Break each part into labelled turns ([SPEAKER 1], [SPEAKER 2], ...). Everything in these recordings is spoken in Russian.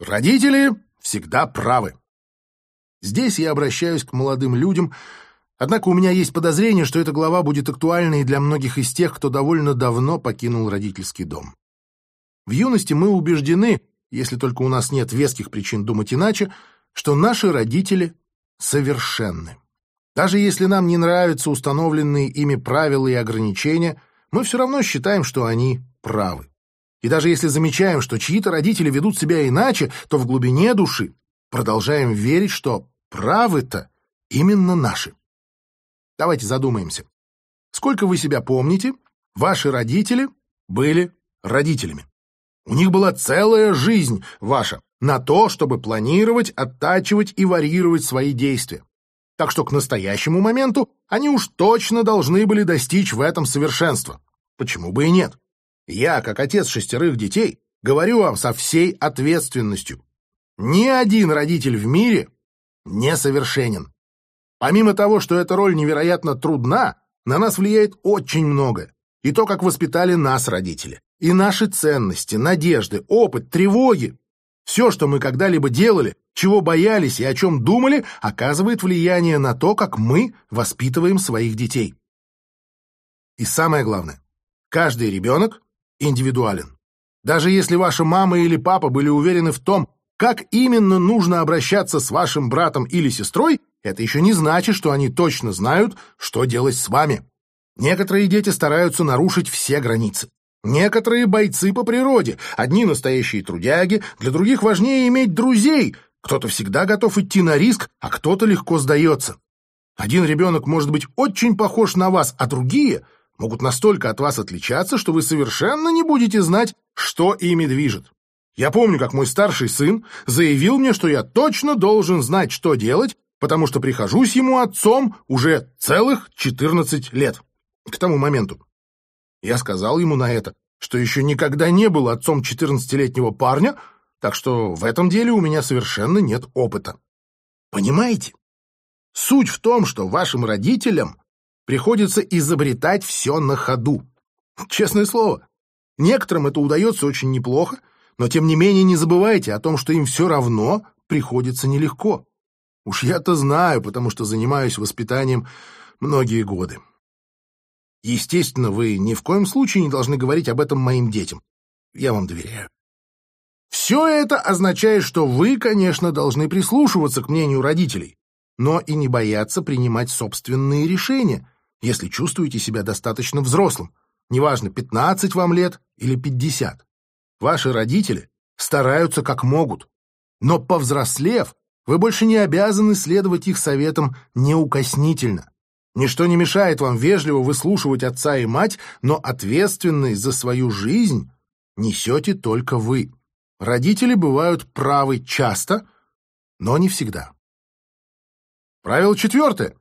[SPEAKER 1] Родители всегда правы. Здесь я обращаюсь к молодым людям, однако у меня есть подозрение, что эта глава будет актуальной для многих из тех, кто довольно давно покинул родительский дом. В юности мы убеждены, если только у нас нет веских причин думать иначе, что наши родители совершенны. Даже если нам не нравятся установленные ими правила и ограничения, мы все равно считаем, что они правы. И даже если замечаем, что чьи-то родители ведут себя иначе, то в глубине души продолжаем верить, что правы-то именно наши. Давайте задумаемся. Сколько вы себя помните, ваши родители были родителями. У них была целая жизнь ваша на то, чтобы планировать, оттачивать и варьировать свои действия. Так что к настоящему моменту они уж точно должны были достичь в этом совершенства. Почему бы и нет? Я, как отец шестерых детей, говорю вам со всей ответственностью. Ни один родитель в мире не совершенен. Помимо того, что эта роль невероятно трудна, на нас влияет очень многое. И то, как воспитали нас родители. И наши ценности, надежды, опыт, тревоги. Все, что мы когда-либо делали, чего боялись и о чем думали, оказывает влияние на то, как мы воспитываем своих детей. И самое главное, каждый ребенок индивидуален. Даже если ваша мама или папа были уверены в том, как именно нужно обращаться с вашим братом или сестрой, это еще не значит, что они точно знают, что делать с вами. Некоторые дети стараются нарушить все границы. Некоторые бойцы по природе, одни настоящие трудяги, для других важнее иметь друзей. Кто-то всегда готов идти на риск, а кто-то легко сдается. Один ребенок может быть очень похож на вас, а другие могут настолько от вас отличаться, что вы совершенно не будете знать, что ими движет. Я помню, как мой старший сын заявил мне, что я точно должен знать, что делать, потому что прихожусь ему отцом уже целых 14 лет. К тому моменту. Я сказал ему на это, что еще никогда не был отцом 14-летнего парня, так что в этом деле у меня совершенно нет опыта. Понимаете? Суть в том, что вашим родителям Приходится изобретать все на ходу. Честное слово, некоторым это удается очень неплохо, но тем не менее не забывайте о том, что им все равно приходится нелегко. Уж я-то знаю, потому что занимаюсь воспитанием многие годы. Естественно, вы ни в коем случае не должны говорить об этом моим детям. Я вам доверяю. Все это означает, что вы, конечно, должны прислушиваться к мнению родителей, но и не бояться принимать собственные решения, если чувствуете себя достаточно взрослым, неважно, 15 вам лет или 50. Ваши родители стараются как могут, но повзрослев, вы больше не обязаны следовать их советам неукоснительно. Ничто не мешает вам вежливо выслушивать отца и мать, но ответственность за свою жизнь несете только вы. Родители бывают правы часто, но не всегда. Правило четвертое.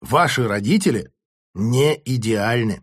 [SPEAKER 1] Ваши родители не идеальны.